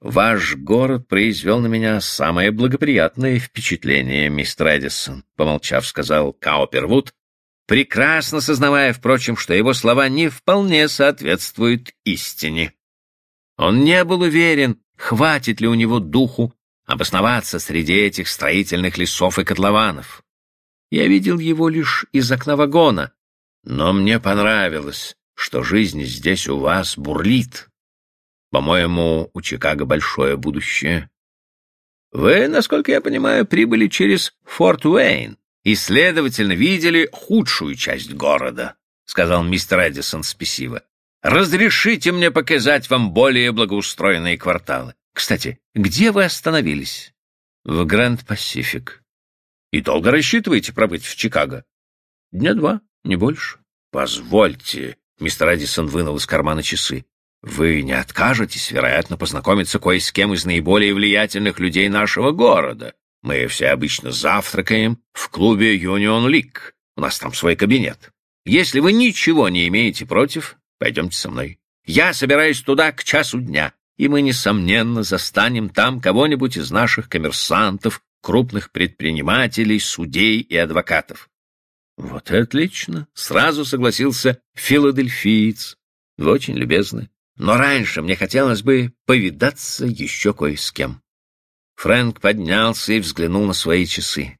Ваш город произвел на меня самое благоприятное впечатление, мистер Эдисон, помолчав, сказал Каупервуд, прекрасно сознавая, впрочем, что его слова не вполне соответствуют истине. Он не был уверен, хватит ли у него духу обосноваться среди этих строительных лесов и котлованов. Я видел его лишь из окна вагона, но мне понравилось, что жизнь здесь у вас бурлит. По-моему, у Чикаго большое будущее. Вы, насколько я понимаю, прибыли через Форт Уэйн и, следовательно, видели худшую часть города, — сказал мистер Эдисон спесиво. Разрешите мне показать вам более благоустроенные кварталы. Кстати, где вы остановились? В Гранд Пасифик. И долго рассчитываете пробыть в Чикаго? Дня два, не больше. Позвольте, мистер Эдисон вынул из кармана часы. Вы не откажетесь, вероятно, познакомиться кое с кем из наиболее влиятельных людей нашего города. Мы все обычно завтракаем в клубе Union League. У нас там свой кабинет. Если вы ничего не имеете против, пойдемте со мной. Я собираюсь туда к часу дня, и мы, несомненно, застанем там кого-нибудь из наших коммерсантов, крупных предпринимателей, судей и адвокатов. Вот и отлично, сразу согласился филадельфиец. Вы очень любезны. Но раньше мне хотелось бы повидаться еще кое с кем. Фрэнк поднялся и взглянул на свои часы.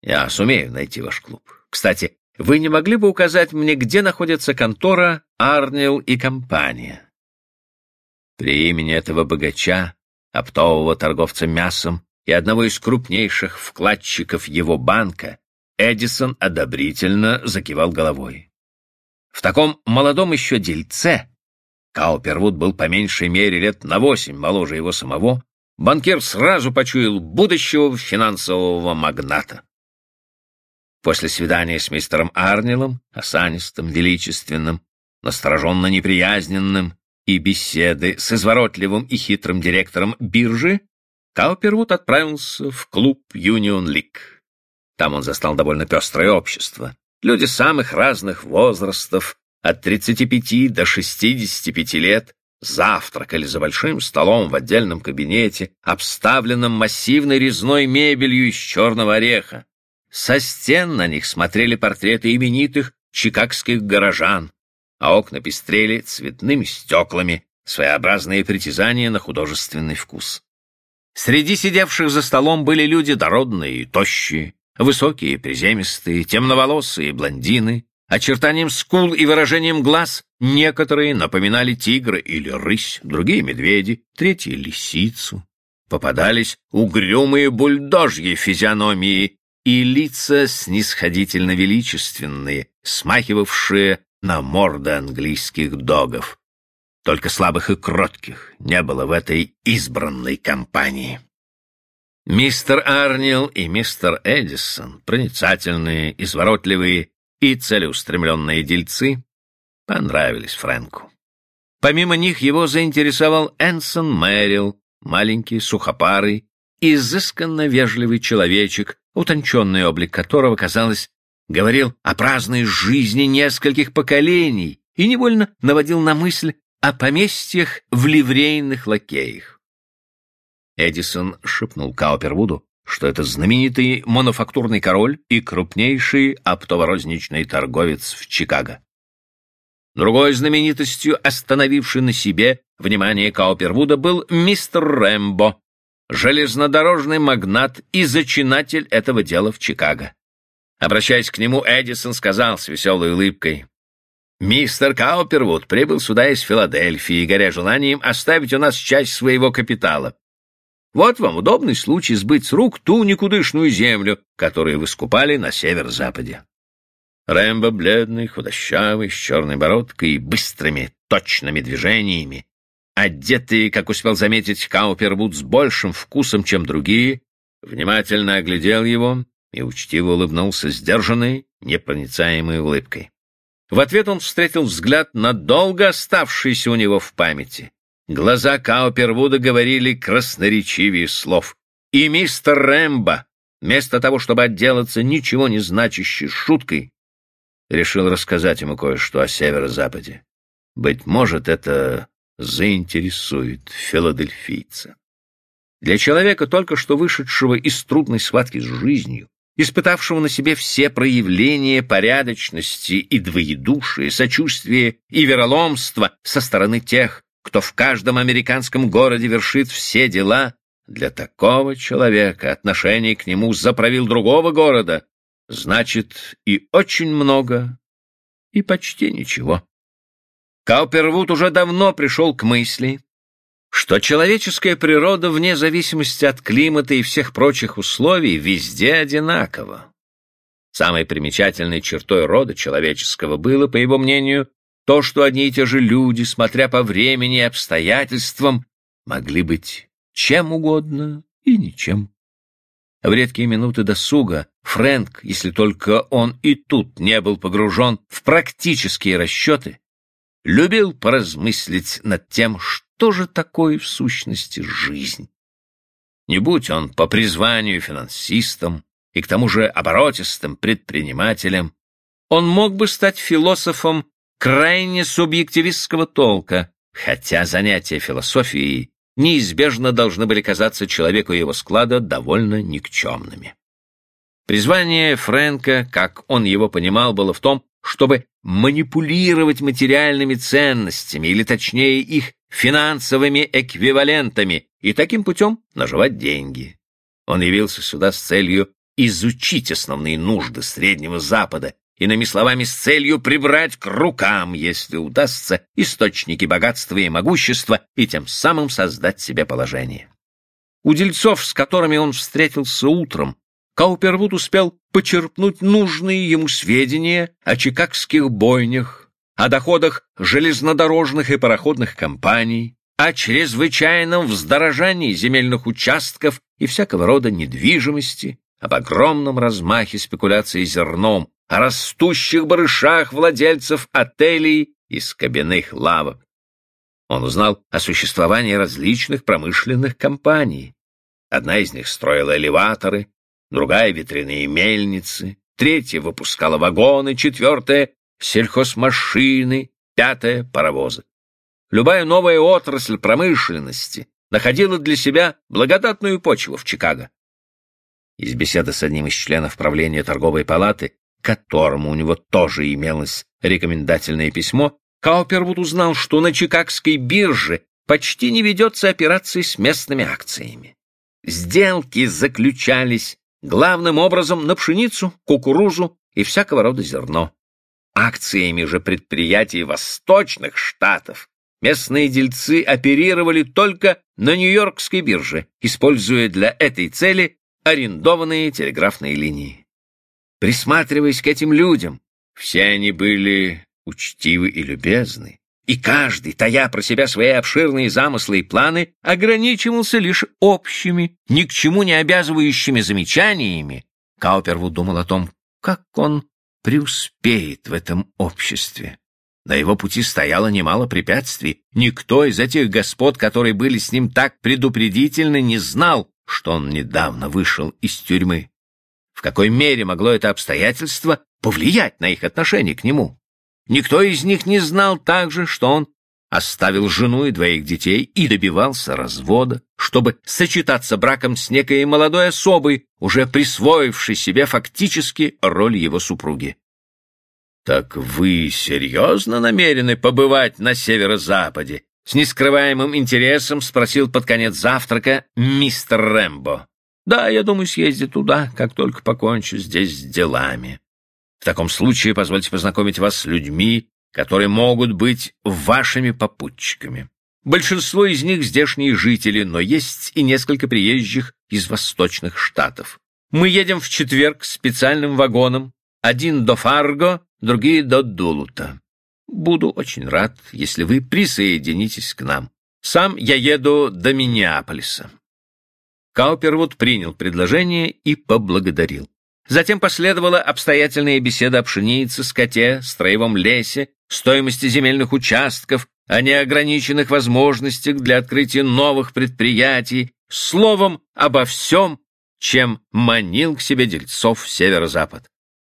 Я сумею найти ваш клуб. Кстати, вы не могли бы указать мне, где находится контора Арнил и компания? При имени этого богача, оптового торговца мясом и одного из крупнейших вкладчиков его банка, Эдисон одобрительно закивал головой. В таком молодом еще дельце Каупервуд был по меньшей мере лет на восемь моложе его самого, банкир сразу почуял будущего финансового магната. После свидания с мистером Арнилом, осанистым, величественным, настороженно неприязненным, и беседы с изворотливым и хитрым директором биржи, Каупервуд отправился в клуб Юнион Лик. Там он застал довольно пестрое общество. Люди самых разных возрастов, от 35 до 65 лет, завтракали за большим столом в отдельном кабинете, обставленном массивной резной мебелью из черного ореха. Со стен на них смотрели портреты именитых чикагских горожан, а окна пестрели цветными стеклами, своеобразные притязания на художественный вкус. Среди сидевших за столом были люди дородные и тощие, высокие, приземистые, темноволосые блондины, Очертанием скул и выражением глаз некоторые напоминали тигра или рысь, другие — медведи, третьи — лисицу. Попадались угрюмые бульдожьи физиономии и лица снисходительно величественные, смахивавшие на морды английских догов. Только слабых и кротких не было в этой избранной компании. Мистер Арнил и мистер Эдисон, проницательные, изворотливые, и целеустремленные дельцы понравились Фрэнку. Помимо них его заинтересовал Энсон Мэрил, маленький, сухопарый, изысканно вежливый человечек, утонченный облик которого, казалось, говорил о праздной жизни нескольких поколений и невольно наводил на мысль о поместьях в ливрейных лакеях. Эдисон шепнул Каупервуду, что это знаменитый мануфактурный король и крупнейший оптово-розничный торговец в Чикаго. Другой знаменитостью, остановивший на себе внимание Каупервуда, был мистер Рэмбо, железнодорожный магнат и зачинатель этого дела в Чикаго. Обращаясь к нему, Эдисон сказал с веселой улыбкой, «Мистер Каупервуд прибыл сюда из Филадельфии, горя желанием оставить у нас часть своего капитала. Вот вам удобный случай сбыть с рук ту никудышную землю, которую вы скупали на северо-западе. Рэмбо, бледный, худощавый, с черной бородкой и быстрыми, точными движениями, одетый, как успел заметить Каупервуд, с большим вкусом, чем другие, внимательно оглядел его и учтиво улыбнулся сдержанной, непроницаемой улыбкой. В ответ он встретил взгляд, надолго оставшийся у него в памяти. Глаза Каупервуда говорили красноречивее слов. И мистер Рэмбо, вместо того, чтобы отделаться ничего не значащей шуткой, решил рассказать ему кое-что о северо-западе. Быть может, это заинтересует филадельфийца. Для человека, только что вышедшего из трудной схватки с жизнью, испытавшего на себе все проявления порядочности и двоедушия, сочувствия и вероломства со стороны тех, кто в каждом американском городе вершит все дела, для такого человека отношение к нему заправил другого города значит и очень много, и почти ничего. Каупервуд уже давно пришел к мысли, что человеческая природа вне зависимости от климата и всех прочих условий везде одинакова. Самой примечательной чертой рода человеческого было, по его мнению, то, что одни и те же люди, смотря по времени и обстоятельствам, могли быть чем угодно и ничем. В редкие минуты досуга Фрэнк, если только он и тут не был погружен в практические расчеты, любил поразмыслить над тем, что же такое в сущности жизнь. Не будь он по призванию финансистом и к тому же оборотистым предпринимателем, он мог бы стать философом крайне субъективистского толка, хотя занятия философией неизбежно должны были казаться человеку его склада довольно никчемными. Призвание Фрэнка, как он его понимал, было в том, чтобы манипулировать материальными ценностями, или точнее их финансовыми эквивалентами, и таким путем наживать деньги. Он явился сюда с целью изучить основные нужды Среднего Запада, иными словами, с целью прибрать к рукам, если удастся, источники богатства и могущества, и тем самым создать себе положение. У дельцов, с которыми он встретился утром, Каупервуд успел почерпнуть нужные ему сведения о чикагских бойнях, о доходах железнодорожных и пароходных компаний, о чрезвычайном вздорожании земельных участков и всякого рода недвижимости, об огромном размахе спекуляции зерном, о растущих барышах владельцев отелей и скобяных лавок. Он узнал о существовании различных промышленных компаний. Одна из них строила элеваторы, другая — ветряные мельницы, третья выпускала вагоны, четвертая — сельхозмашины, пятая — паровозы. Любая новая отрасль промышленности находила для себя благодатную почву в Чикаго. Из беседы с одним из членов правления торговой палаты, которому у него тоже имелось рекомендательное письмо, Каупервуд узнал, что на Чикагской бирже почти не ведется операции с местными акциями. Сделки заключались главным образом на пшеницу, кукурузу и всякого рода зерно. Акциями же предприятий восточных штатов местные дельцы оперировали только на Нью-Йоркской бирже, используя для этой цели арендованные телеграфные линии. Присматриваясь к этим людям, все они были учтивы и любезны, и каждый, тая про себя свои обширные замыслы и планы, ограничивался лишь общими, ни к чему не обязывающими замечаниями. Каупервуд думал о том, как он преуспеет в этом обществе. На его пути стояло немало препятствий. Никто из этих господ, которые были с ним так предупредительны, не знал, что он недавно вышел из тюрьмы. В какой мере могло это обстоятельство повлиять на их отношение к нему? Никто из них не знал также, что он оставил жену и двоих детей и добивался развода, чтобы сочетаться браком с некой молодой особой, уже присвоившей себе фактически роль его супруги. «Так вы серьезно намерены побывать на северо-западе?» С нескрываемым интересом спросил под конец завтрака мистер Рэмбо. «Да, я думаю съездить туда, как только покончу здесь с делами». В таком случае позвольте познакомить вас с людьми, которые могут быть вашими попутчиками. Большинство из них здешние жители, но есть и несколько приезжих из восточных штатов. Мы едем в четверг специальным вагоном, один до Фарго, другие до Дулута. Буду очень рад, если вы присоединитесь к нам. Сам я еду до Миннеаполиса. Каупервуд принял предложение и поблагодарил. Затем последовала обстоятельная беседа о пшенице, скоте, строевом лесе, стоимости земельных участков, о неограниченных возможностях для открытия новых предприятий, словом, обо всем, чем манил к себе дельцов северо-запад.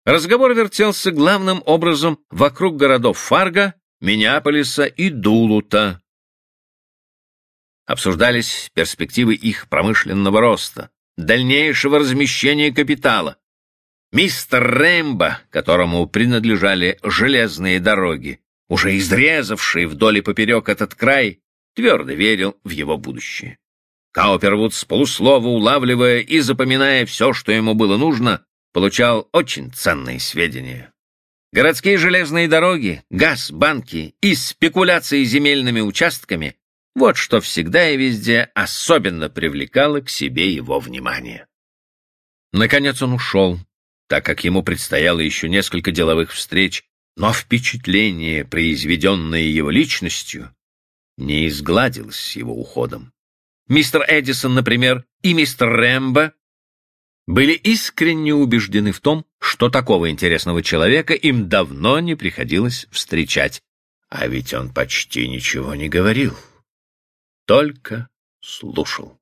Разговор вертелся главным образом вокруг городов Фарго, Миннеаполиса и Дулута. Обсуждались перспективы их промышленного роста, дальнейшего размещения капитала. Мистер Рэмбо, которому принадлежали железные дороги, уже изрезавший вдоль и поперек этот край, твердо верил в его будущее. Каупервуд, с полуслова улавливая и запоминая все, что ему было нужно, получал очень ценные сведения. Городские железные дороги, газ, банки и спекуляции земельными участками — вот что всегда и везде особенно привлекало к себе его внимание. Наконец он ушел, так как ему предстояло еще несколько деловых встреч, но впечатление, произведенное его личностью, не изгладилось с его уходом. Мистер Эдисон, например, и мистер Рэмбо были искренне убеждены в том, что такого интересного человека им давно не приходилось встречать. А ведь он почти ничего не говорил, только слушал.